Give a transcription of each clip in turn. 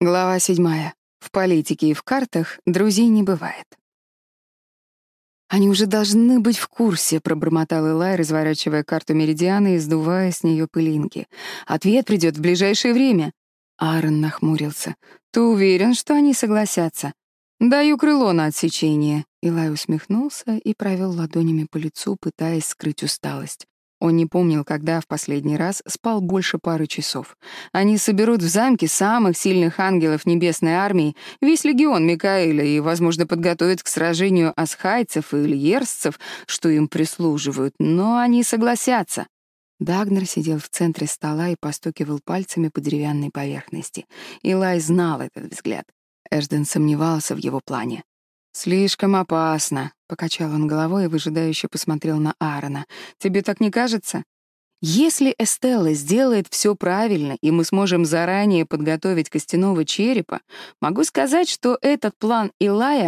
Глава седьмая. В политике и в картах друзей не бывает. «Они уже должны быть в курсе», — пробормотал Элай, разворачивая карту Меридиана и сдувая с нее пылинки. «Ответ придет в ближайшее время». Аарон нахмурился. «Ты уверен, что они согласятся?» «Даю крыло на отсечение». Илай усмехнулся и провел ладонями по лицу, пытаясь скрыть усталость. Он не помнил, когда в последний раз спал больше пары часов. Они соберут в замке самых сильных ангелов Небесной Армии, весь легион Микаэля и, возможно, подготовят к сражению асхайцев и ильерсцев, что им прислуживают, но они согласятся. Дагнер сидел в центре стола и постукивал пальцами по деревянной поверхности. Илай знал этот взгляд.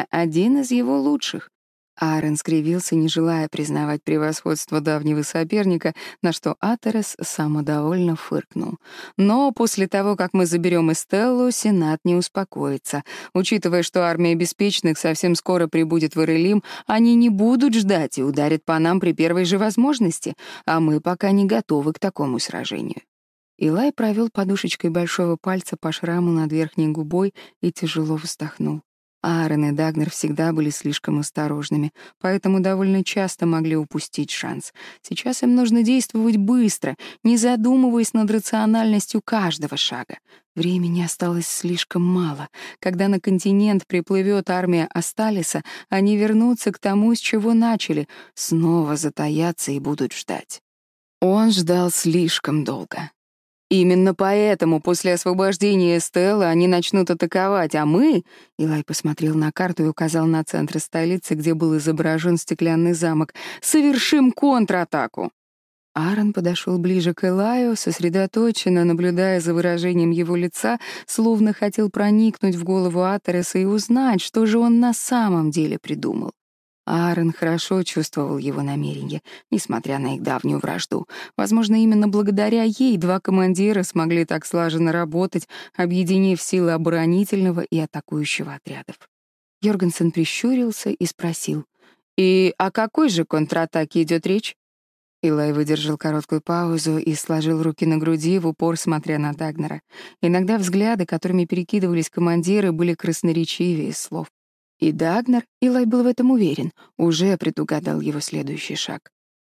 Эжден сомневался в его плане. «Слишком опасно», — покачал он головой и выжидающе посмотрел на Аарона. «Тебе так не кажется?» «Если Эстелла сделает все правильно, и мы сможем заранее подготовить костяного черепа, могу сказать, что этот план Илая — один из его лучших. Аарон скривился, не желая признавать превосходство давнего соперника, на что Атерес самодовольно фыркнул. Но после того, как мы заберем Эстеллу, Сенат не успокоится. Учитывая, что армия беспечных совсем скоро прибудет в Ирелим, они не будут ждать и ударят по нам при первой же возможности, а мы пока не готовы к такому сражению. Илай провел подушечкой большого пальца по шраму над верхней губой и тяжело вздохнул. Аарон и Дагнер всегда были слишком осторожными, поэтому довольно часто могли упустить шанс. Сейчас им нужно действовать быстро, не задумываясь над рациональностью каждого шага. Времени осталось слишком мало. Когда на континент приплывет армия Асталиса, они вернутся к тому, с чего начали, снова затаятся и будут ждать. Он ждал слишком долго. Именно поэтому после освобождения Эстеллы они начнут атаковать, а мы...» Илай посмотрел на карту и указал на центр столицы, где был изображен стеклянный замок. «Совершим контратаку!» Аарон подошел ближе к Элаю, сосредоточенно наблюдая за выражением его лица, словно хотел проникнуть в голову Атереса и узнать, что же он на самом деле придумал. Аарон хорошо чувствовал его намерения, несмотря на их давнюю вражду. Возможно, именно благодаря ей два командира смогли так слаженно работать, объединив силы оборонительного и атакующего отрядов. Йоргенсен прищурился и спросил, «И о какой же контратаке идет речь?» Илай выдержал короткую паузу и сложил руки на груди, в упор смотря на Дагнера. Иногда взгляды, которыми перекидывались командиры, были красноречивее слов. И Дагнер, Илай был в этом уверен, уже предугадал его следующий шаг.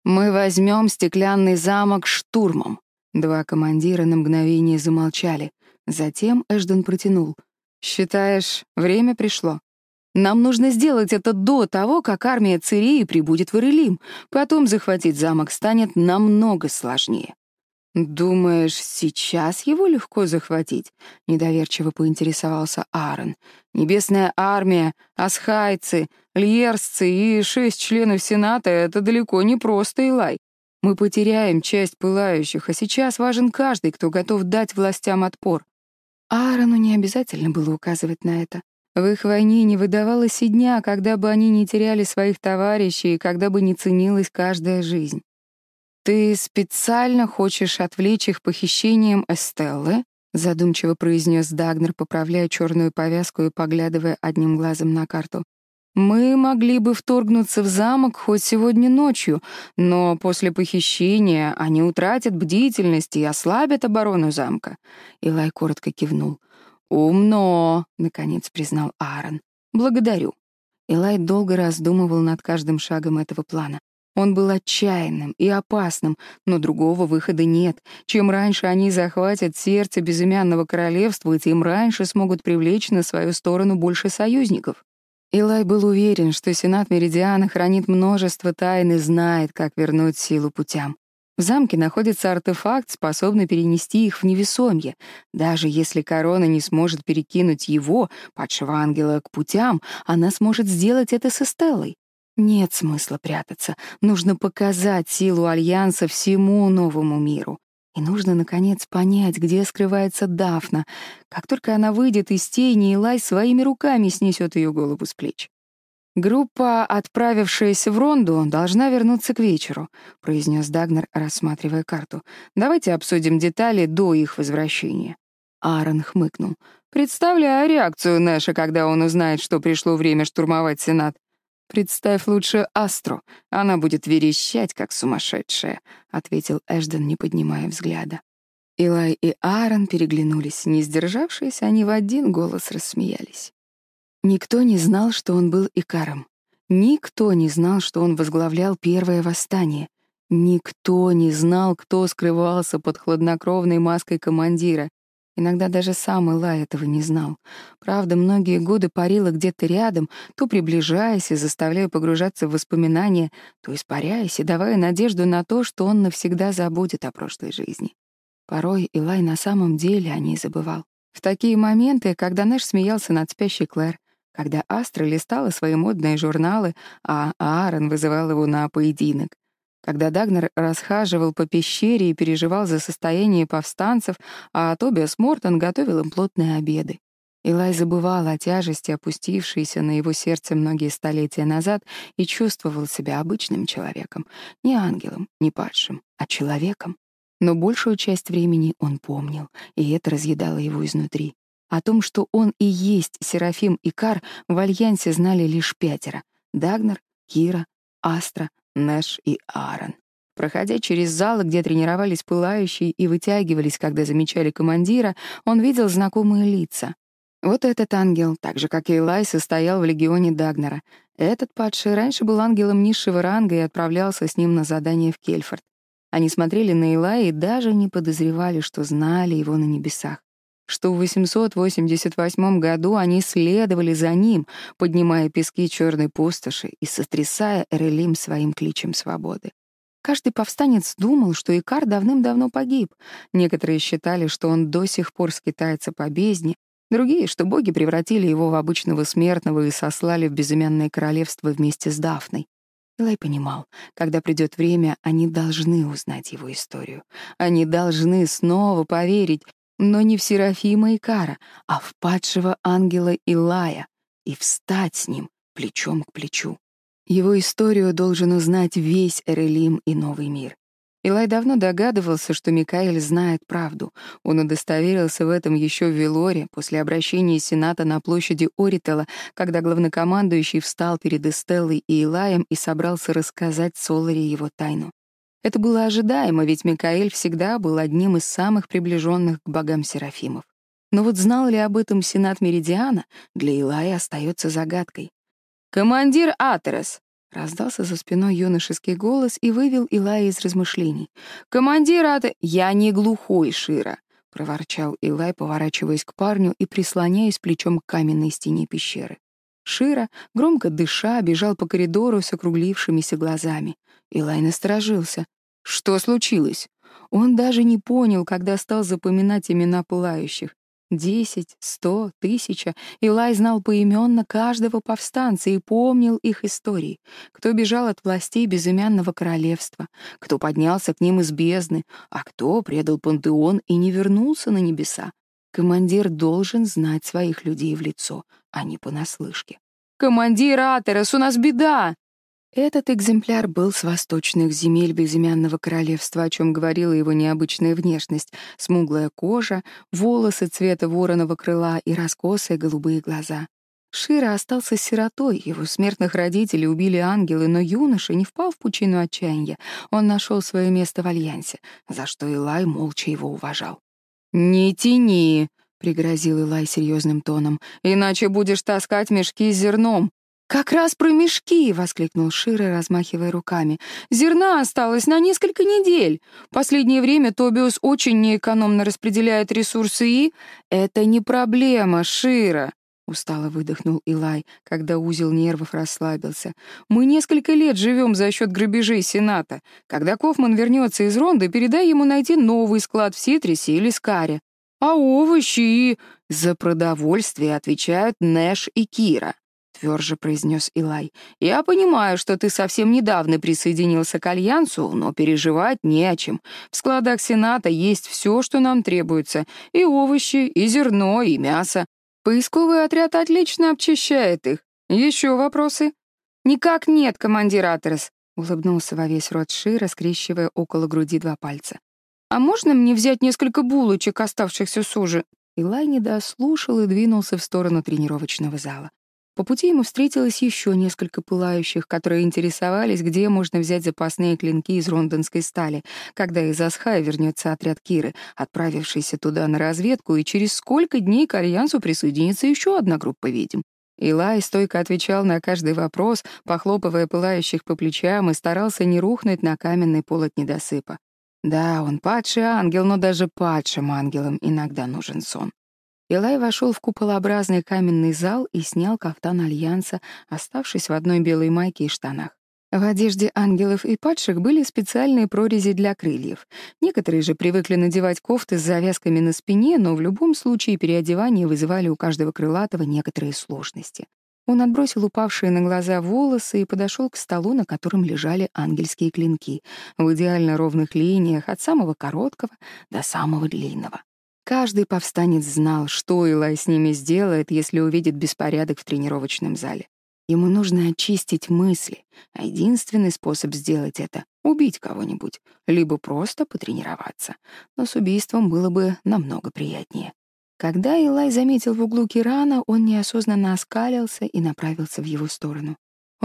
«Мы возьмем стеклянный замок штурмом». Два командира на мгновение замолчали. Затем Эжден протянул. «Считаешь, время пришло?» Нам нужно сделать это до того, как армия Цирии прибудет в Ирелим. Потом захватить замок станет намного сложнее. «Думаешь, сейчас его легко захватить?» — недоверчиво поинтересовался Аарон. «Небесная армия, асхайцы, льерсцы и шесть членов Сената — это далеко не просто Илай. Мы потеряем часть пылающих, а сейчас важен каждый, кто готов дать властям отпор». Аарону не обязательно было указывать на это. В их войне не выдавалось и дня, когда бы они не теряли своих товарищей и когда бы не ценилась каждая жизнь. «Ты специально хочешь отвлечь их похищением Эстеллы?» — задумчиво произнес Дагнер, поправляя черную повязку и поглядывая одним глазом на карту. «Мы могли бы вторгнуться в замок хоть сегодня ночью, но после похищения они утратят бдительность и ослабят оборону замка». Илай коротко кивнул. «Умно», — наконец признал Аарон. «Благодарю». Илай долго раздумывал над каждым шагом этого плана. Он был отчаянным и опасным, но другого выхода нет. Чем раньше они захватят сердце безымянного королевства, тем раньше смогут привлечь на свою сторону больше союзников. Илай был уверен, что Сенат Меридиана хранит множество тайн и знает, как вернуть силу путям. В замке находится артефакт, способный перенести их в невесомье. Даже если корона не сможет перекинуть его, падшего ангела, к путям, она сможет сделать это со Стеллой. Нет смысла прятаться. Нужно показать силу Альянса всему новому миру. И нужно, наконец, понять, где скрывается Дафна. Как только она выйдет из тени, Илай своими руками снесет ее голову с плеч. «Группа, отправившаяся в Ронду, должна вернуться к вечеру», — произнес Дагнер, рассматривая карту. «Давайте обсудим детали до их возвращения». Аарон хмыкнул. Представляю реакцию Нэша, когда он узнает, что пришло время штурмовать Сенат. «Представь лучше Астру, она будет верещать, как сумасшедшая», — ответил Эшден, не поднимая взгляда. Илай и Аарон переглянулись. Не сдержавшись, они в один голос рассмеялись. Никто не знал, что он был Икаром. Никто не знал, что он возглавлял первое восстание. Никто не знал, кто скрывался под хладнокровной маской командира. Иногда даже сам Илай этого не знал. Правда, многие годы парила где-то рядом, то приближаясь и заставляя погружаться в воспоминания, то испаряясь и давая надежду на то, что он навсегда забудет о прошлой жизни. Порой Илай на самом деле о ней забывал. В такие моменты, когда Нэш смеялся над спящей Клэр, когда Астра листала свои модные журналы, а Аарон вызывал его на поединок, когда Дагнер расхаживал по пещере и переживал за состояние повстанцев, а Тобиас Мортон готовил им плотные обеды. Илай забывал о тяжести, опустившейся на его сердце многие столетия назад, и чувствовал себя обычным человеком, не ангелом, не падшим, а человеком. Но большую часть времени он помнил, и это разъедало его изнутри. О том, что он и есть Серафим и Кар, в Альянсе знали лишь пятеро — Дагнер, Кира, Астра, Нэш и Аарон. Проходя через залы, где тренировались пылающие и вытягивались, когда замечали командира, он видел знакомые лица. Вот этот ангел, так же, как и Элай, состоял в легионе Дагнера. Этот падший раньше был ангелом низшего ранга и отправлялся с ним на задание в Кельфорд. Они смотрели на Илая и даже не подозревали, что знали его на небесах. Что в 888 году они следовали за ним, поднимая пески черной пустоши и сотрясая Эрелим своим кличем свободы. Каждый повстанец думал, что Икар давным-давно погиб. Некоторые считали, что он до сих пор скитается по бездне, другие, что боги превратили его в обычного смертного и сослали в безымянное королевство вместе с Дафной. Илай понимал, когда придет время, они должны узнать его историю. Они должны снова поверить, но не в Серафима и Кара, а в падшего ангела Илая, и встать с ним плечом к плечу. Его историю должен узнать весь Эрелим и Новый мир. Илай давно догадывался, что Микаэль знает правду. Он удостоверился в этом еще в Велоре, после обращения Сената на площади Оритела, когда главнокомандующий встал перед Эстеллой и Илаем и собрался рассказать Соларе его тайну. Это было ожидаемо, ведь Микаэль всегда был одним из самых приближенных к богам Серафимов. Но вот знал ли об этом сенат Меридиана, для Илая остается загадкой. «Командир Атерес!» — раздался за спиной юношеский голос и вывел Илая из размышлений. «Командир Атерес!» «Я не глухой, Шира!» — проворчал Илай, поворачиваясь к парню и прислоняясь плечом к каменной стене пещеры. Шира, громко дыша, бежал по коридору с округлившимися глазами. Илай насторожился. Что случилось? Он даже не понял, когда стал запоминать имена пылающих. Десять, сто, тысяча. Илай знал поименно каждого повстанца и помнил их истории. Кто бежал от властей безымянного королевства, кто поднялся к ним из бездны, а кто предал пантеон и не вернулся на небеса. Командир должен знать своих людей в лицо, а не понаслышке. «Командир Атерес, у нас беда!» Этот экземпляр был с восточных земель безымянного королевства, о чем говорила его необычная внешность, смуглая кожа, волосы цвета вороного крыла и раскосые голубые глаза. Шира остался сиротой, его смертных родителей убили ангелы, но юноша не впал в пучину отчаяния. Он нашел свое место в Альянсе, за что Илай молча его уважал. «Не тяни!» — пригрозил Илай серьезным тоном. «Иначе будешь таскать мешки с зерном. «Как раз про мешки!» — воскликнул Шира, размахивая руками. «Зерна осталось на несколько недель. Последнее время Тобиус очень неэкономно распределяет ресурсы и...» «Это не проблема, Шира!» — устало выдохнул Илай, когда узел нервов расслабился. «Мы несколько лет живем за счет грабежей Сената. Когда Кофман вернется из Ронды, передай ему найти новый склад в Ситрисе или Скаре. А овощи и...» «За продовольствие отвечают Нэш и Кира Вёржа произнес Илай. «Я понимаю, что ты совсем недавно присоединился к Альянсу, но переживать не о чем. В складах Сената есть все, что нам требуется. И овощи, и зерно, и мясо. Поисковый отряд отлично обчищает их. Еще вопросы?» «Никак нет, командир Атерес», — улыбнулся во весь рот Ши, раскрещивая около груди два пальца. «А можно мне взять несколько булочек, оставшихся с ужин?» Илай не дослушал и двинулся в сторону тренировочного зала. По пути ему встретилось еще несколько пылающих, которые интересовались, где можно взять запасные клинки из рондонской стали, когда из Асхая вернется отряд Киры, отправившийся туда на разведку, и через сколько дней к Альянсу присоединится еще одна группа ведьм. Илай стойко отвечал на каждый вопрос, похлопывая пылающих по плечам и старался не рухнуть на каменный пол от недосыпа. Да, он падший ангел, но даже падшим ангелам иногда нужен сон. Илай вошел в куполообразный каменный зал и снял кафтан Альянса, оставшись в одной белой майке и штанах. В одежде ангелов и падших были специальные прорези для крыльев. Некоторые же привыкли надевать кофты с завязками на спине, но в любом случае переодевания вызывали у каждого крылатого некоторые сложности. Он отбросил упавшие на глаза волосы и подошел к столу, на котором лежали ангельские клинки, в идеально ровных линиях от самого короткого до самого длинного. Каждый повстанец знал, что Илай с ними сделает, если увидит беспорядок в тренировочном зале. Ему нужно очистить мысли, а единственный способ сделать это — убить кого-нибудь, либо просто потренироваться. Но с убийством было бы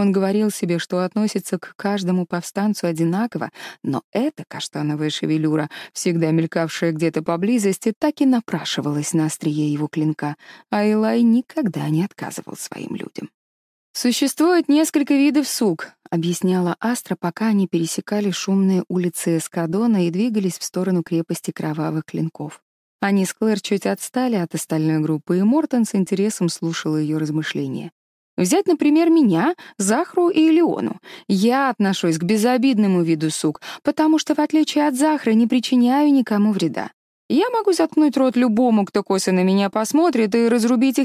намного приятнее. Когда Илай заметил в углу Кирана, он неосознанно оскалился и направился в его сторону. Он говорил себе, что относится к каждому повстанцу одинаково, но эта каштановая шевелюра, всегда мелькавшая где-то поблизости, так и напрашивалась на острие его клинка, а Илай никогда не отказывал своим людям. «Существует несколько видов сук», — объясняла Астра, пока они пересекали шумные улицы Эскадона и двигались в сторону крепости кровавых клинков. Они с Клэр чуть отстали от остальной группы, и Мортон с интересом слушал ее размышления. Взять, например, меня, Захру и Леону. Я отношусь к безобидному виду сук, потому что, в отличие от Захры, не причиняю никому вреда. Я могу заткнуть рот любому, кто косо на меня посмотрит, и разрубить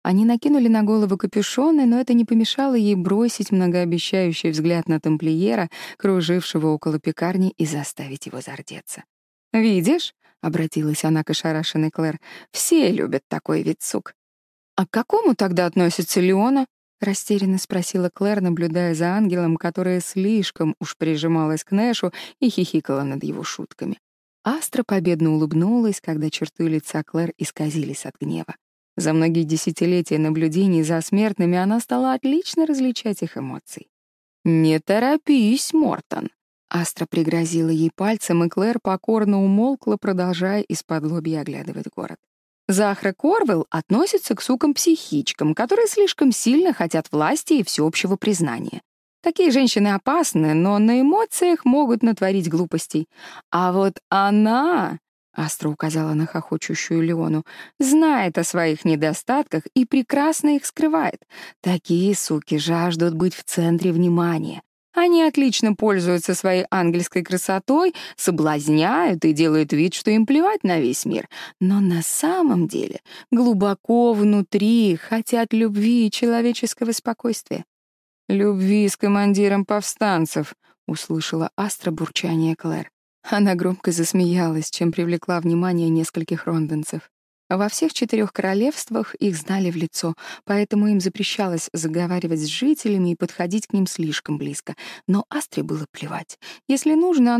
их тело пополам, но, по большому счету, мне просто нравится говорить то, что я на самом деле думаю. Астра пригладила короткие волосы, которые блестели на солнце, как настоящее черное золото, и обнажила белоснежные зубы в лукавой улыбке. Они накинули на голову капюшоны, но это не помешало ей бросить многообещающий взгляд на тамплиера, кружившего около пекарни, и заставить его зардеться. «Видишь?» — обратилась она к ошарашенной Клэр. «Все любят такой вид сук». «А к какому тогда относится Леона?» — растерянно спросила Клэр, наблюдая за ангелом, которая слишком уж прижималась к Нэшу и хихикала над его шутками. Астра победно улыбнулась, когда черты лица Клэр исказились от гнева. За многие десятилетия наблюдений за смертными она стала отлично различать их эмоции. «Не торопись, Мортон!» Астра пригрозила ей пальцем, и Клэр покорно умолкла, продолжая из-под лобья оглядывать город. Захра Корвелл относится к сукам-психичкам, которые слишком сильно хотят власти и всеобщего признания. Такие женщины опасны, но на эмоциях могут натворить глупостей. А вот она Астра указала на хохочущую Леону. «Знает о своих недостатках и прекрасно их скрывает. Такие суки жаждут быть в центре внимания. Они отлично пользуются своей ангельской красотой, соблазняют и делают вид, что им плевать на весь мир. Но на самом деле глубоко внутри хотят любви и человеческого спокойствия. «Любви с командиром повстанцев», — услышала Астра бурчание Клэр. Она громко засмеялась, чем привлекла внимание нескольких рондонцев. Во всех четырех королевствах их знали в лицо, поэтому им запрещалось заговаривать с жителями и подходить к ним слишком близко. Но Астре было плевать. Если нужно,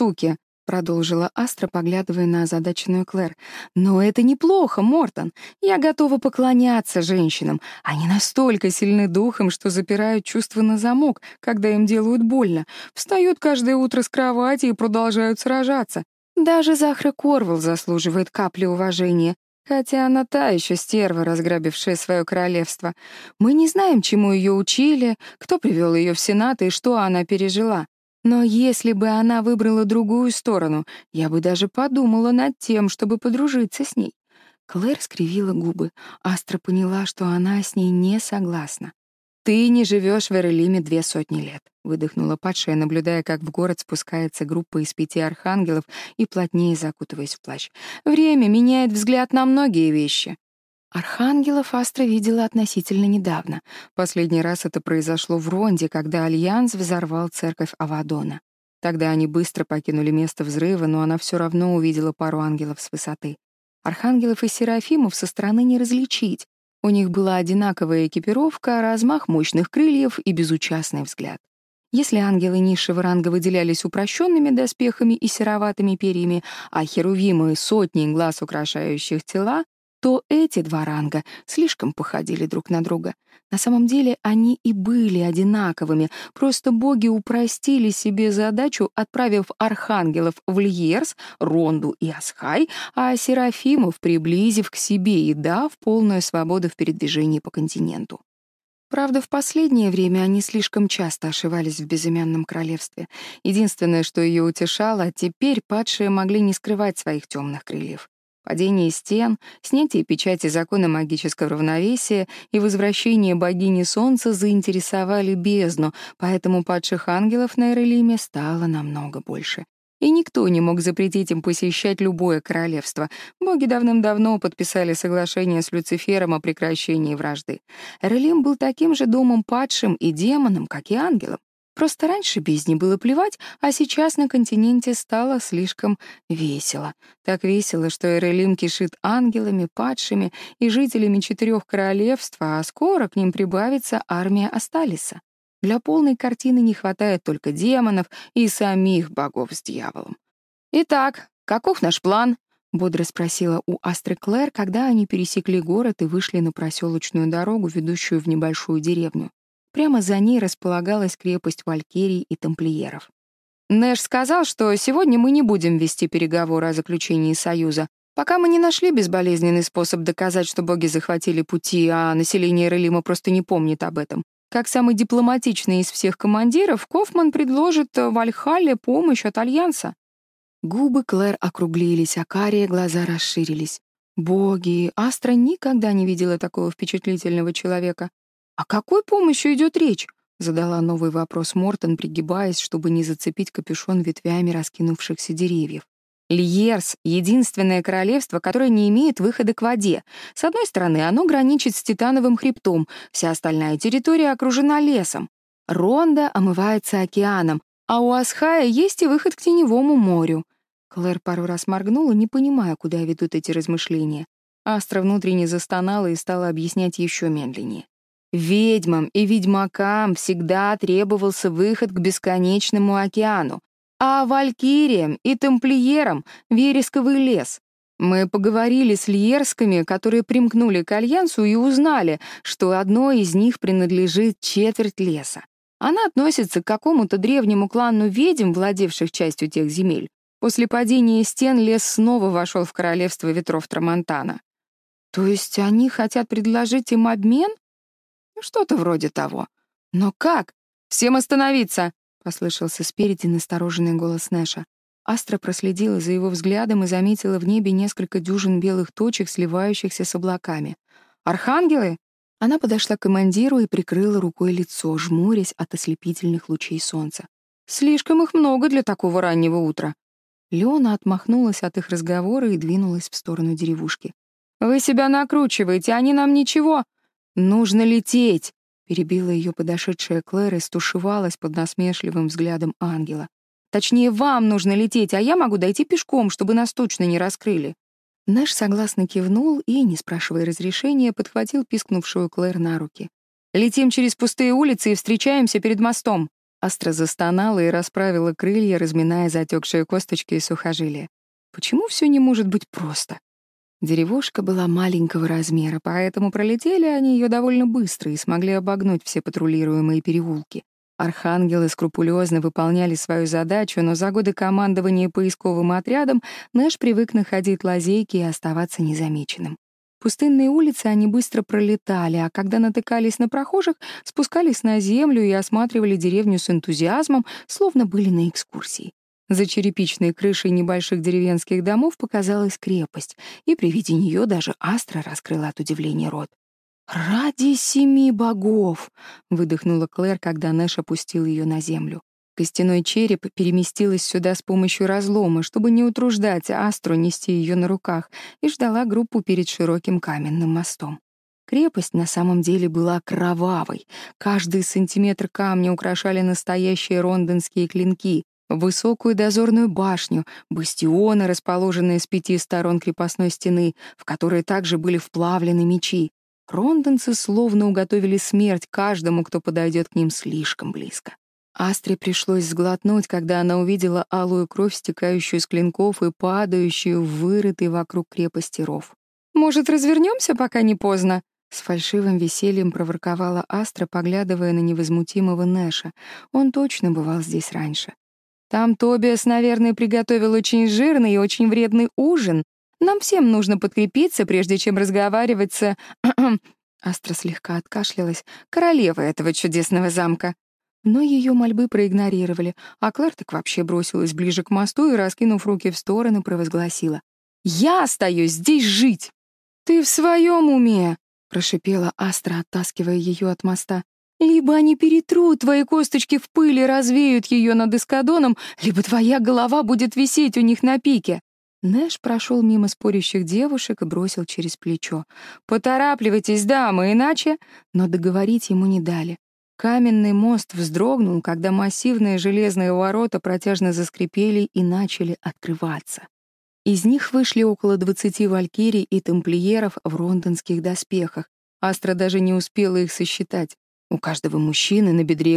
она будет выкашивать эскадон с помощью лука и одной стрелы. Хотя на таких чудовищ одной стрелы будет маловато. Все женщины хоть немножко, но суки, продолжила Астра, поглядывая на озадаченную Клэр. «Но это неплохо, Мортон. Я готова поклоняться женщинам. Они настолько сильны духом, что запирают чувства на замок, когда им делают больно. Встают каждое утро с кровати и продолжают сражаться. Даже Захра Корвал заслуживает капли уважения. Хотя она та еще стерва, разграбившая свое королевство. Мы не знаем, чему ее учили, кто привел ее в Сенат и что она пережила. Но если бы она выбрала другую сторону, я бы даже подумала над тем, чтобы подружиться с ней. Клэр скривила губы. Астра поняла, что она с ней не согласна. «Ты не живешь в Эрелиме две сотни лет», — выдохнула падшая, наблюдая, как в город спускается группа из пяти архангелов и плотнее закутываясь в плащ. «Время меняет взгляд на многие вещи». Архангелов Астра видела относительно недавно. Последний раз это произошло в Ронде, когда Альянс взорвал церковь Авадона. Тогда они быстро покинули место взрыва, но она все равно увидела пару ангелов с высоты. Архангелов и Серафимов со стороны не различить. У них была одинаковая экипировка, размах мощных крыльев и безучастный взгляд. Если ангелы низшего ранга выделялись упрощенными доспехами и сероватыми перьями, а херувимы — сотни глаз, украшающих тела, то эти два ранга слишком походили друг на друга. На самом деле они и были одинаковыми, просто боги упростили себе задачу, отправив архангелов в Льерс, Ронду и Асхай, а серафимов приблизив к себе и дав полную свободу в передвижении по континенту. Правда, в последнее время они слишком часто ошивались в безымянном королевстве. Единственное, что ее утешало, теперь падшие могли не скрывать своих темных крыльев. Падение стен, снятие печати закона магического равновесия и возвращение богини Солнца заинтересовали бездну, поэтому падших ангелов на Эрелиме стало намного больше. И никто не мог запретить им посещать любое королевство. Боги давным-давно подписали соглашение с Люцифером о прекращении вражды. Эрелим был таким же домом падшим и демоном, как и ангелом. Просто раньше бездне было плевать, а сейчас на континенте стало слишком весело. Так весело, что Эрелим кишит ангелами, падшими и жителями четырех королевств, а скоро к ним прибавится армия Асталиса. Для полной картины не хватает только демонов и самих богов с дьяволом. «Итак, каков наш план?» — бодро спросила у Астры Клэр, когда они пересекли город и вышли на проселочную дорогу, ведущую в небольшую деревню. прямо за ней располагалась крепость Валькирии и тамплиеров. Нэш сказал, что сегодня мы не будем вести переговоры о заключении союза, пока мы не нашли безболезненный способ доказать, что боги захватили пути, а население Релима просто не помнит об этом. Как самый дипломатичный из всех командиров, Кофман предложит э, Вальхалле помощь от Альянса. Губы Клэр округлились, а карие глаза расширились. Боги, Астра никогда не видела такого впечатлительного человека.«О какой помощи идет речь?» — задала новый вопрос Мортон, пригибаясь, чтобы не зацепить капюшон ветвями раскинувшихся деревьев. Льерс — единственное королевство, которое не имеет выхода к воде. С одной стороны, оно граничит с Титановым хребтом, вся остальная территория окружена лесом. Ронда омывается океаном, а у Асхая есть и выход к Теневому морю. Клэр пару раз моргнула, не понимая, куда ведут эти размышления. Астра внутренне застонала и стала объяснять еще медленнее. Ведьмам и ведьмакам всегда требовался выход к бесконечному океану, а валькириям и тамплиерам — вересковый лес. Мы поговорили с льерскими, которые примкнули к Альянсу, и узнали, что одно из них принадлежит четверть леса. Она относится к какому-то древнему клану ведьм, владевших частью тех земель. После падения стен лес снова вошел в королевство ветров Трамонтана. То есть они хотят предложить им обмен? Что-то вроде того. Но как? Всем остановиться! Послышался спереди настороженный голос Нэша. Астра проследила за его взглядом и заметила в небе несколько дюжин белых точек, сливающихся с облаками. «Архангелы?» Она подошла к командиру и прикрыла рукой лицо, жмурясь от ослепительных лучей солнца. «Слишком их много для такого раннего утра». Леона отмахнулась от их разговора и двинулась в сторону деревушки. «Вы себя накручиваете, они нам ничего. «Нужно лететь!» — перебила ее подошедшая Клэр и стушевалась под насмешливым взглядом ангела. «Точнее, вам нужно лететь, а я могу дойти пешком, чтобы нас точно не раскрыли». Нэш согласно кивнул и, не спрашивая разрешения, подхватил пискнувшую Клэр на руки. «Летим через пустые улицы и встречаемся перед мостом!» Астра застонала и расправила крылья, разминая затекшие косточки и сухожилия. Почему все не может быть просто? Деревушка была маленького размера, поэтому пролетели они ее довольно быстро и смогли обогнуть все патрулируемые переулки. Архангелы скрупулезно выполняли свою задачу, но за годы командования поисковым отрядом Нэш привык находить лазейки и оставаться незамеченным. Пустынные улицы они быстро пролетали, а когда натыкались на прохожих, спускались на землю и осматривали деревню с энтузиазмом, словно были на экскурсии. За черепичной крышей небольших деревенских домов показалась крепость, и при виде нее даже Астра раскрыла от удивления рот. «Ради семи богов!» — выдохнула Клэр, когда Нэш опустил ее на землю. Костяной череп переместилась сюда с помощью разлома, чтобы не утруждать Астру нести ее на руках, и ждала группу перед широким каменным мостом. Крепость на самом деле была кровавой. Каждый сантиметр камня украшали настоящие рондонские клинки, высокую дозорную башню, бастионы, расположенные с пяти сторон крепостной стены, в которые также были вплавлены мечи. Рондонцы словно уготовили смерть каждому, кто подойдет к ним слишком близко. Астре пришлось сглотнуть, когда она увидела алую кровь, стекающую с клинков и падающую в вырытый вокруг крепости ров. «Может, развернемся, пока не поздно?» С фальшивым весельем проворковала Астра, поглядывая на невозмутимого Нэша. Он точно бывал здесь раньше. «Там Тобиас, наверное, приготовил очень жирный и очень вредный ужин. Нам всем нужно подкрепиться, прежде чем разговаривать с...» Астра слегка откашлялась. «Королева этого чудесного замка». Но ее мольбы проигнорировали, а Клэр так вообще бросилась ближе к мосту и, раскинув руки в стороны, провозгласила. «Я остаюсь здесь жить!» «Ты в своем уме?» — прошипела Астра, оттаскивая ее от моста. «Либо они перетрут твои косточки в пыль и развеют ее над эскадоном, либо твоя голова будет висеть у них на пике». Нэш прошел мимо спорящих девушек и бросил через плечо. «Поторапливайтесь, дамы, иначе...» Но договорить ему не дали. Каменный мост вздрогнул, когда массивные железные ворота протяжно заскрипели и начали открываться. Из них вышли около двадцати валькирий и тамплиеров в рондонских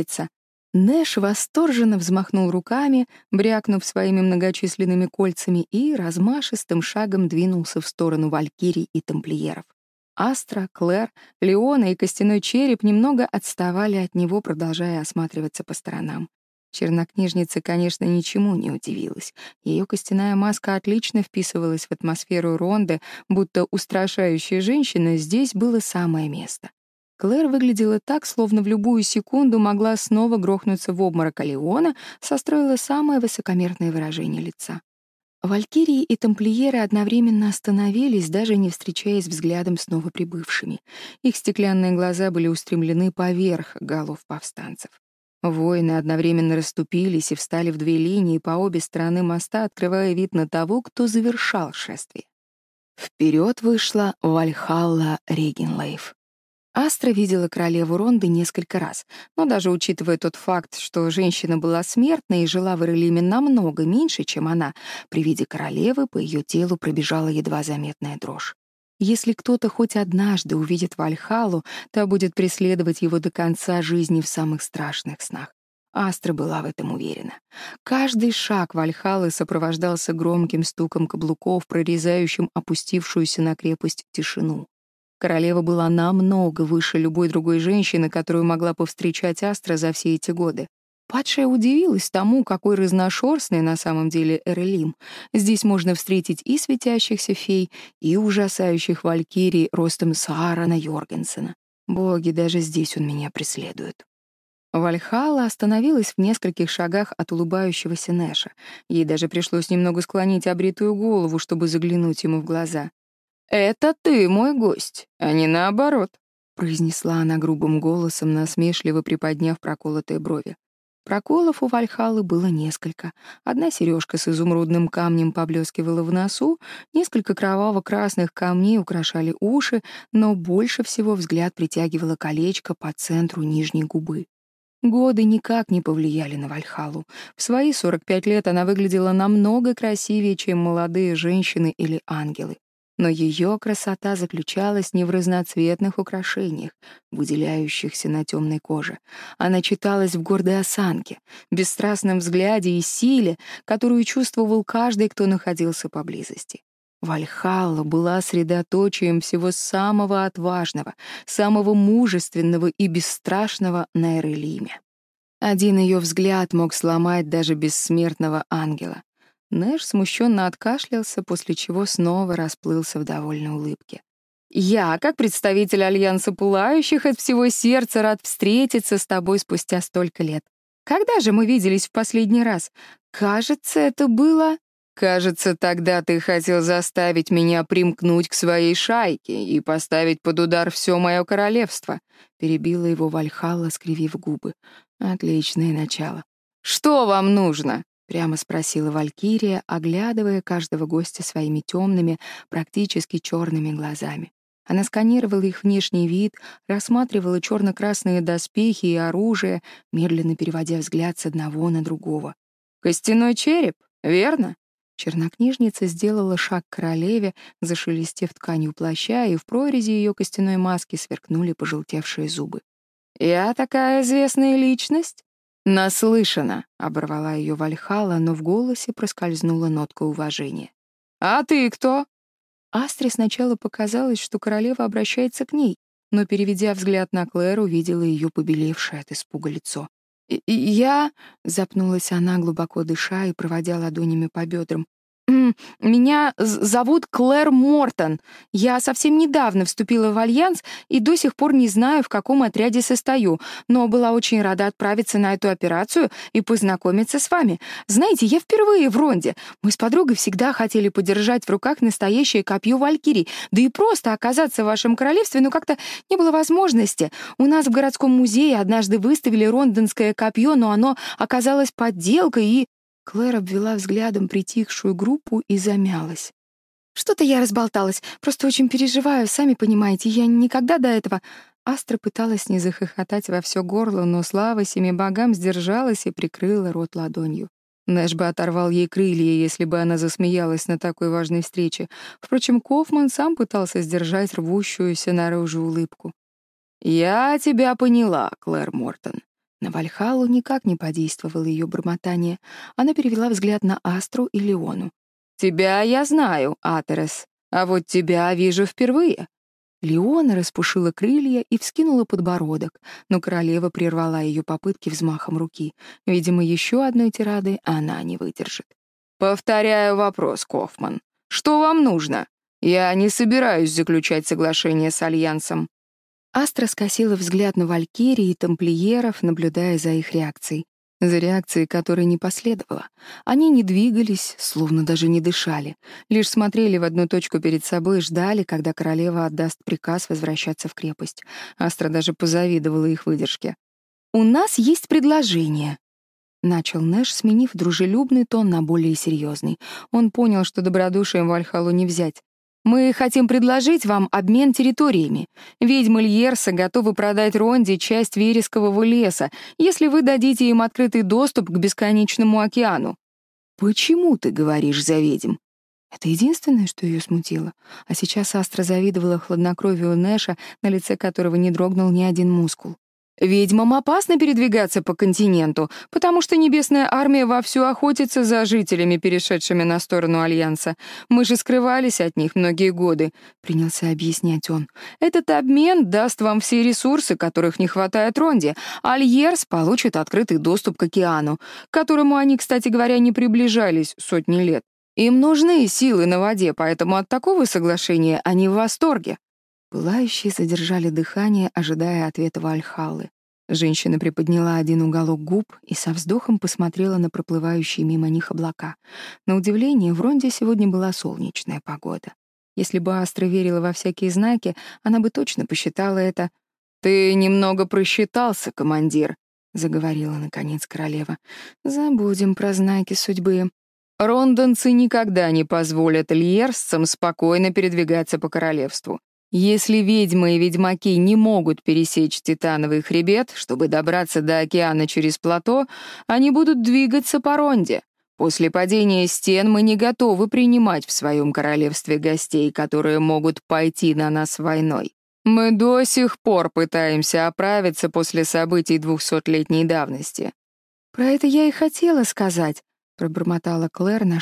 доспехах. Астра даже не успела их сосчитать. У каждого мужчины на бедре крепился двуручный меч, а женщины держали в руках копья или булавы. Вот сейчас от воодушевления Мортон не осталось ни следа. «Встаньте за мной и молчите!» Тихо приказал им Нэш и натянул на лицо самую добродушную улыбку, поворачиваясь к ронденцам. «О, дорогие гости, мы так давно хотели с вами встретиться!» Нэш восторженно взмахнул руками, брякнув своими многочисленными кольцами, и размашистым шагом двинулся в сторону валькирий и тамплиеров. Астра, Клэр, Леона и Костяной Череп немного отставали от него, продолжая осматриваться по сторонам. Чернокнижница, конечно, ничему не удивилась. Ее костяная маска отлично вписывалась в атмосферу Ронды, будто устрашающая женщина здесь было самое место. Клэр выглядела так, словно в любую секунду могла снова грохнуться в обморок Алиона, состроила самое высокомерное выражение лица. Валькирии и тамплиеры одновременно остановились, даже не встречаясь взглядом с новоприбывшими. Их стеклянные глаза были устремлены поверх голов повстанцев. Воины одновременно расступились и встали в две линии по обе стороны моста, открывая вид на того, кто завершал шествие. Вперед вышла Вальхалла Регенлейф. Астра видела королеву Ронды несколько раз, но даже учитывая тот факт, что женщина была смертной и жила в Ирелиме намного меньше, чем она, при виде королевы по ее телу пробежала едва заметная дрожь. Если кто-то хоть однажды увидит Вальхалу, то будет преследовать его до конца жизни в самых страшных снах. Астра была в этом уверена. Каждый шаг Вальхалы сопровождался громким стуком каблуков, прорезающим опустившуюся на крепость тишину. Королева была намного выше любой другой женщины, которую могла повстречать Астра за все эти годы. Падшая удивилась тому, какой разношерстный на самом деле Эрлим. Здесь можно встретить и светящихся фей, и ужасающих валькирий ростом Саарана Йоргенсена. Боги, даже здесь он меня преследует. Вальхала остановилась в нескольких шагах от улыбающегося Нэша. Ей даже пришлось немного склонить обритую голову, чтобы заглянуть ему в глаза. «Это ты мой гость, а не наоборот», — произнесла она грубым голосом, насмешливо приподняв проколотые брови. Проколов у Вальхалы было несколько. Одна сережка с изумрудным камнем поблескивала в носу, несколько кроваво-красных камней украшали уши, но больше всего взгляд притягивало колечко по центру нижней губы. Годы никак не повлияли на Вальхалу. В свои 45 лет она выглядела намного красивее, чем молодые женщины или ангелы. Но ее красота заключалась не в разноцветных украшениях, выделяющихся на темной коже. Она читалась в гордой осанке, бесстрастном взгляде и силе, которую чувствовал каждый, кто находился поблизости. Вальхалла была средоточием всего самого отважного, самого мужественного и бесстрашного на Эрелиме. Один ее взгляд мог сломать даже бессмертного ангела. Нэш смущенно откашлялся, после чего снова расплылся в довольной улыбке. Я, как представитель Альянса Пылающих, от всего сердца рад встретиться с тобой спустя столько лет. Когда же мы виделись в последний раз? Кажется, это было... Кажется, тогда ты хотел заставить меня примкнуть к своей шайке и поставить под удар все мое королевство. Перебила его Вальхалла, скривив губы. Отличное начало. Что вам нужно? Прямо спросила Валькирия, оглядывая каждого гостя своими темными, практически черными глазами. Она сканировала их внешний вид, рассматривала черно-красные доспехи и оружие, медленно переводя взгляд с одного на другого. «Костяной череп, верно?» Чернокнижница сделала шаг к королеве, зашелестев тканью плаща, и в прорези ее костяной маски сверкнули пожелтевшие зубы. «Я такая известная личность?» «Наслышана», — оборвала ее Вальхала, но в голосе проскользнула нотка уважения. «А ты кто?» Астре сначала показалось, что королева обращается к ней, но, переведя взгляд на Клэр, увидела ее побелевшее от испуга лицо. «Я...» — запнулась она, глубоко дыша и проводя ладонями по бедрам. «Меня зовут Клэр Мортон. Я совсем недавно вступила в Альянс и до сих пор не знаю, в каком отряде состою, но была очень рада отправиться на эту операцию и познакомиться с вами. Знаете, я впервые в Ронде. Мы с подругой всегда хотели подержать в руках настоящее копье Валькирий, да и просто оказаться в вашем королевстве, но как-то не было возможности. У нас в городском музее однажды выставили рондонское копье, но оно оказалось подделкой и... Клэр обвела взглядом притихшую группу и замялась. «Что-то я разболталась, просто очень переживаю, сами понимаете, я никогда до этого...» Астра пыталась не захохотать во все горло, но слава семи богам сдержалась и прикрыла рот ладонью. Нэш бы оторвал ей крылья, если бы она засмеялась на такой важной встрече. Впрочем, Кофман сам пытался сдержать рвущуюся наружу улыбку. «Я тебя поняла, Клэр Мортон. На Вальхалу никак не подействовало ее бормотание. Она перевела взгляд на Астру и Леону. «Тебя я знаю, Атерес, а вот тебя вижу впервые». Леона распушила крылья и вскинула подбородок, но королева прервала ее попытки взмахом руки. Видимо, еще одной тирады она не выдержит. «Повторяю вопрос, Кофман. Что вам нужно? Я не собираюсь заключать соглашение с Альянсом. Астра скосила взгляд на Валькирии и тамплиеров, наблюдая за их реакцией. За реакцией, которой не последовало. Они не двигались, словно даже не дышали, лишь смотрели в одну точку перед собой и ждали, когда королева отдаст приказ возвращаться в крепость. Астра даже позавидовала их выдержке. «У нас есть предложение», — начал Нэш, сменив дружелюбный тон на более серьезный. Он понял, что добродушием Вальхалу не взять. Мы хотим предложить вам обмен территориями. Ведьмы Льерса готовы продать Ронде часть верескового леса, если вы дадите им открытый доступ к бесконечному океану. Почему ты говоришь за ведьм? Это единственное, что ее смутило. А сейчас Астра завидовала хладнокровию Нэша, на лице которого не дрогнул ни один мускул. Ведьмам опасно передвигаться по континенту, потому что Небесная Армия вовсю охотится за жителями, перешедшими на сторону Альянса. Мы же скрывались от них многие годы, — принялся объяснять он. Этот обмен даст вам все ресурсы, которых не хватает Ронде. Альерс получит открытый доступ к океану, к которому они, кстати говоря, не приближались сотни лет. Им нужны силы на воде, поэтому от такого соглашения они в восторге. Пылающие задержали дыхание, ожидая ответа Вальхаллы. Женщина приподняла один уголок губ и со вздохом посмотрела на проплывающие мимо них облака. На удивление, в Ронде сегодня была солнечная погода. Если бы Астра верила во всякие знаки, она бы точно посчитала это. «Ты немного просчитался, командир», — заговорила, наконец, королева. «Забудем про знаки судьбы. Рондонцы никогда не позволят льерсцам спокойно передвигаться по королевству. Если ведьмы и ведьмаки не могут пересечь Титановый хребет, чтобы добраться до океана через плато, они будут двигаться по ронде. После падения стен мы не готовы принимать в своем королевстве гостей, которые могут пойти на нас войной. Мы до сих пор пытаемся оправиться после событий двухсотлетней давности. Про это я и хотела сказать, пробормотала Клэр, на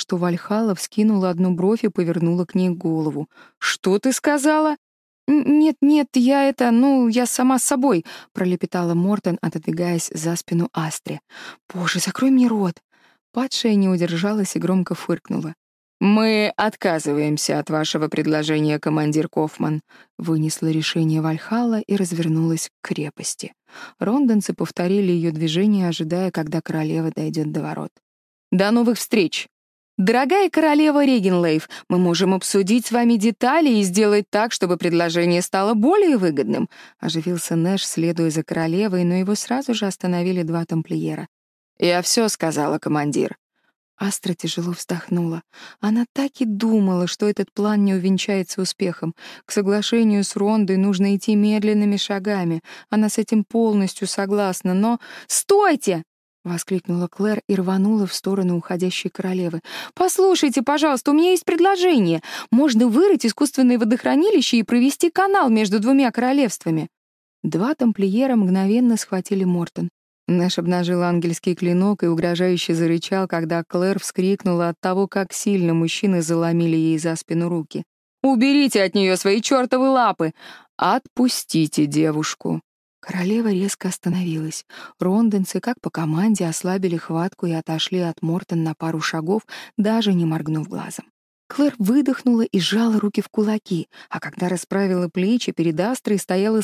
что Вальхалла вскинула одну бровь и повернула к ней голову. Что ты сказала? «Нет, нет, я это, ну, я сама с собой», — пролепетала Мортон, отодвигаясь за спину Астре. «Боже, закрой мне рот!» Падшая не удержалась и громко фыркнула. «Мы отказываемся от вашего предложения, командир Кофман», вынесла решение Вальхалла и развернулась к крепости. Рондонцы повторили ее движение, ожидая, когда королева дойдет до ворот. «До новых встреч!» «Дорогая королева Регенлейф, мы можем обсудить с вами детали и сделать так, чтобы предложение стало более выгодным», — оживился Нэш, следуя за королевой, но его сразу же остановили два тамплиера. «Я все сказала, командир. Астра тяжело вздохнула. Она так и думала, что этот план не увенчается успехом. К соглашению с Рондой нужно идти медленными шагами. Она с этим полностью согласна, но... «Стойте!» — воскликнула Клэр и рванула в сторону уходящей королевы. «Послушайте, пожалуйста, у меня есть предложение. Можно вырыть искусственное водохранилище и провести канал между двумя королевствами». Два тамплиера мгновенно схватили Мортон. Нэш обнажил ангельский клинок и угрожающе зарычал, когда Клэр вскрикнула от того, как сильно мужчины заломили ей за спину руки. «Уберите от нее свои чертовы лапы! Отпустите девушку!» Королева резко остановилась. Ронденцы, как по команде, ослабили хватку и отошли от Мортон на пару шагов, даже не моргнув глазом. Клэр выдохнула и сжала руки в кулаки, а когда расправила плечи, перед Астрой стояла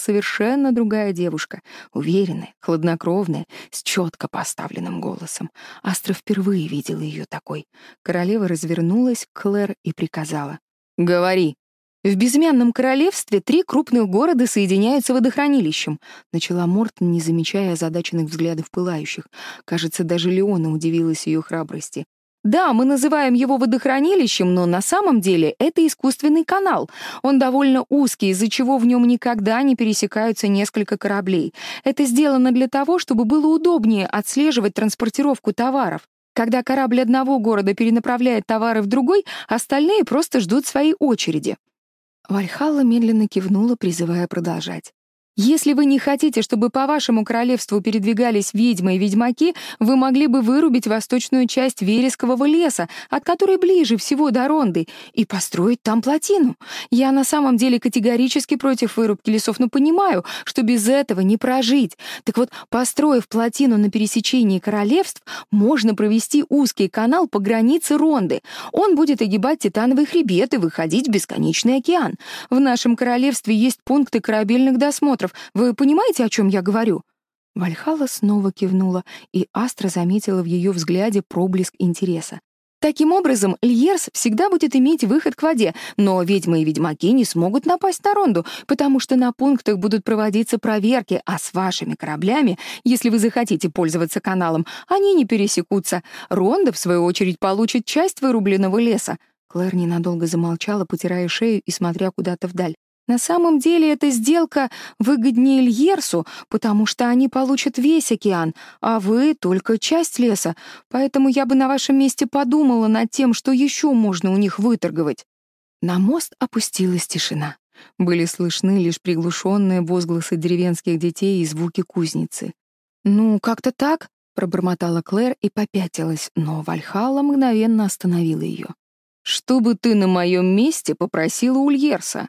совершенно другая девушка, уверенная, хладнокровная, с четко поставленным голосом. Астра впервые видела ее такой. Королева развернулась к Клэр и приказала. «Говори». «В безымянном королевстве три крупных города соединяются водохранилищем», начала Мортон, не замечая озадаченных взглядов пылающих. Кажется, даже Леона удивилась ее храбрости. Да, мы называем его водохранилищем, но на самом деле это искусственный канал. Он довольно узкий, из-за чего в нем никогда не пересекаются несколько кораблей. Это сделано для того, чтобы было удобнее отслеживать транспортировку товаров. Когда корабль одного города перенаправляет товары в другой, остальные просто ждут своей очереди. Вальхалла медленно кивнула, призывая продолжать. Если вы не хотите, чтобы по вашему королевству передвигались ведьмы и ведьмаки, вы могли бы вырубить восточную часть верескового леса, от которой ближе всего до Ронды, и построить там плотину. Я на самом деле категорически против вырубки лесов, но понимаю, что без этого не прожить. Так вот, построив плотину на пересечении королевств, можно провести узкий канал по границе Ронды. Он будет огибать Титановый хребет и выходить в бесконечный океан. В нашем королевстве есть пункты корабельных досмотров, метров. Вы понимаете, о чем я говорю?» Вальхала снова кивнула, и Астра заметила в ее взгляде проблеск интереса. Таким образом, Льерс всегда будет иметь выход к воде, но ведьмы и ведьмаки не смогут напасть на Ронду, потому что на пунктах будут проводиться проверки, а с вашими кораблями, если вы захотите пользоваться каналом, они не пересекутся. Ронда, в свою очередь, получит часть вырубленного леса. Клэр ненадолго замолчала, потирая шею и смотря куда-то вдаль. На самом деле эта сделка выгоднее Льерсу, потому что они получат весь океан, а вы — только часть леса, поэтому я бы на вашем месте подумала над тем, что еще можно у них выторговать». На мост опустилась тишина. Были слышны лишь приглушенные возгласы деревенских детей и звуки кузницы. «Ну, как-то так», — пробормотала Клэр и попятилась, но Вальхалла мгновенно остановила ее. «Что бы ты на моем месте попросила у Льерса?» Клэр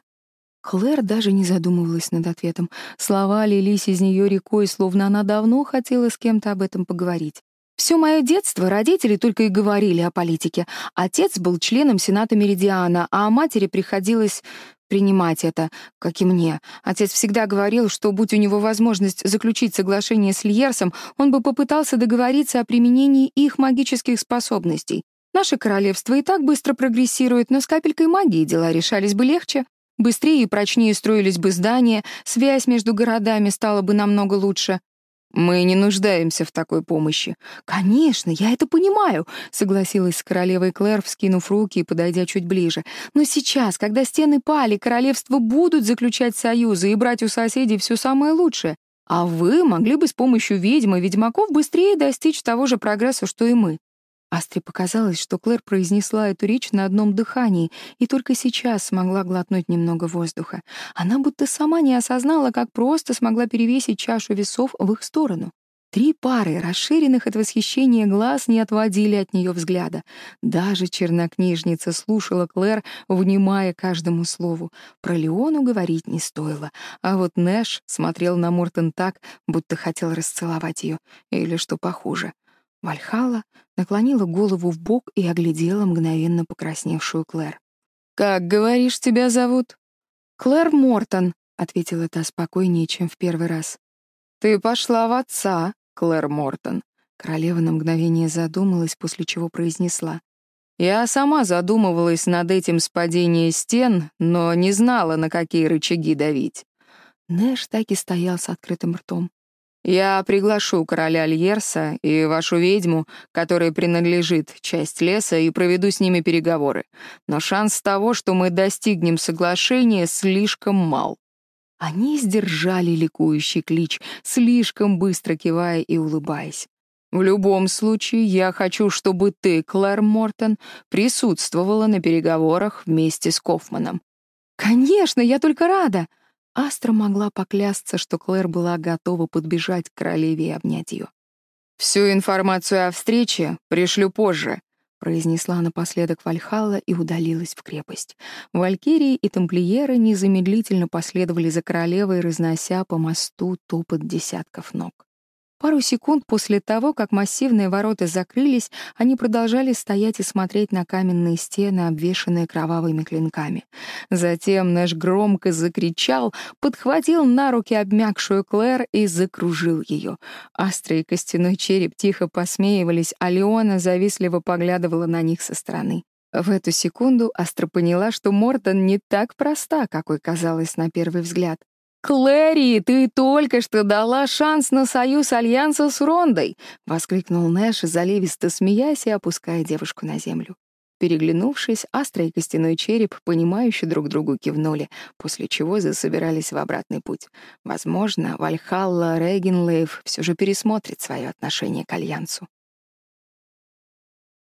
даже не задумывалась над ответом. Слова лились из нее рекой, словно она давно хотела с кем-то об этом поговорить. Все мое детство родители только и говорили о политике. Отец был членом Сената Меридиана, а матери приходилось принимать это, как и мне. Отец всегда говорил, что, будь у него возможность заключить соглашение с Льерсом, он бы попытался договориться о применении их магических способностей. Наше королевство и так быстро прогрессирует, но с капелькой магии дела решались бы легче. Быстрее и прочнее строились бы здания, связь между городами стала бы намного лучше. Мы не нуждаемся в такой помощи. Конечно, я это понимаю, согласилась с королевой Клэр, вскинув руки и подойдя чуть ближе. Но сейчас, когда стены пали, королевства будут заключать союзы и брать у соседей все самое лучшее. А вы могли бы с помощью ведьм и ведьмаков быстрее достичь того же прогресса, что и мы. Астре показалось, что Клэр произнесла эту речь на одном дыхании и только сейчас смогла глотнуть немного воздуха. Она будто сама не осознала, как просто смогла перевесить чашу весов в их сторону. Три пары расширенных от восхищения глаз не отводили от нее взгляда. Даже чернокнижница слушала Клэр, внимая каждому слову. Про Леону говорить не стоило. А вот Нэш смотрел на Мортон так, будто хотел расцеловать ее, или что похуже. Вальхала наклонила голову в бок и оглядела мгновенно покрасневшую Клэр. «Как, говоришь, тебя зовут?» «Клэр Мортон», — ответила та спокойнее, чем в первый раз. «Ты пошла в отца, Клэр Мортон». Королева на мгновение задумалась, после чего произнесла. «Я сама задумывалась над этим с падения стен, но не знала, на какие рычаги давить». Нэш так и стоял с открытым ртом. «Я приглашу короля Альерса и вашу ведьму, которой принадлежит часть леса, и проведу с ними переговоры. Но шанс того, что мы достигнем соглашения, слишком мал. Они сдержали ликующий клич, слишком быстро кивая и улыбаясь. «В любом случае, я хочу, чтобы ты, Клэр Мортон, присутствовала на переговорах вместе с Кофманом». «Конечно, я только рада!» Астра могла поклясться, что Клэр была готова подбежать к королеве и обнять ее. «Всю информацию о встрече пришлю позже», произнесла напоследок Вальхалла и удалилась в крепость. Валькирии и тамплиеры незамедлительно последовали за королевой, разнося по мосту топот десятков ног. Пару секунд после того, как массивные ворота закрылись, они продолжали стоять и смотреть на каменные стены, обвешанные кровавыми клинками. Затем наш громко закричал, подхватил на руки обмякшую Клэр и закружил ее. Астра и костяной череп тихо посмеивались, а Леона завистливо поглядывала на них со стороны. В эту секунду Астра поняла, что Мортон не так проста, какой казалось на первый взгляд. «Клэри, ты только что дала шанс на союз Альянса с Рондой!» — воскликнул Нэш, заливисто смеясь и опуская девушку на землю. Переглянувшись, Астра и Костяной Череп, понимающе друг другу кивнули, после чего засобирались в обратный путь. Возможно, Вальхалла Регенлейв все же пересмотрит свое отношение к Альянсу.